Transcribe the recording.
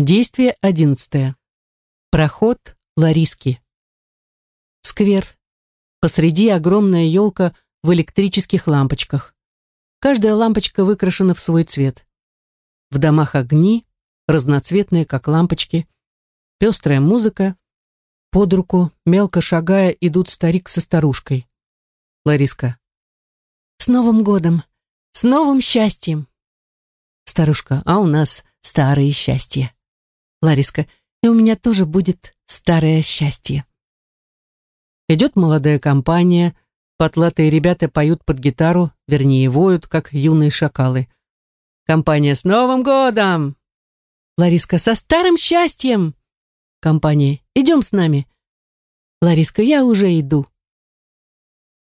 Действие одиннадцатое. Проход Лариски. Сквер. Посреди огромная елка в электрических лампочках. Каждая лампочка выкрашена в свой цвет. В домах огни, разноцветные, как лампочки. Пестрая музыка. Под руку, мелко шагая, идут старик со старушкой. Лариска. «С Новым годом! С новым счастьем!» Старушка. «А у нас старые счастья!» Лариска, и у меня тоже будет старое счастье. Идет молодая компания, потлатые ребята поют под гитару, вернее, воют, как юные шакалы. Компания «С Новым годом!» Лариска, со старым счастьем! Компания, идем с нами. Лариска, я уже иду.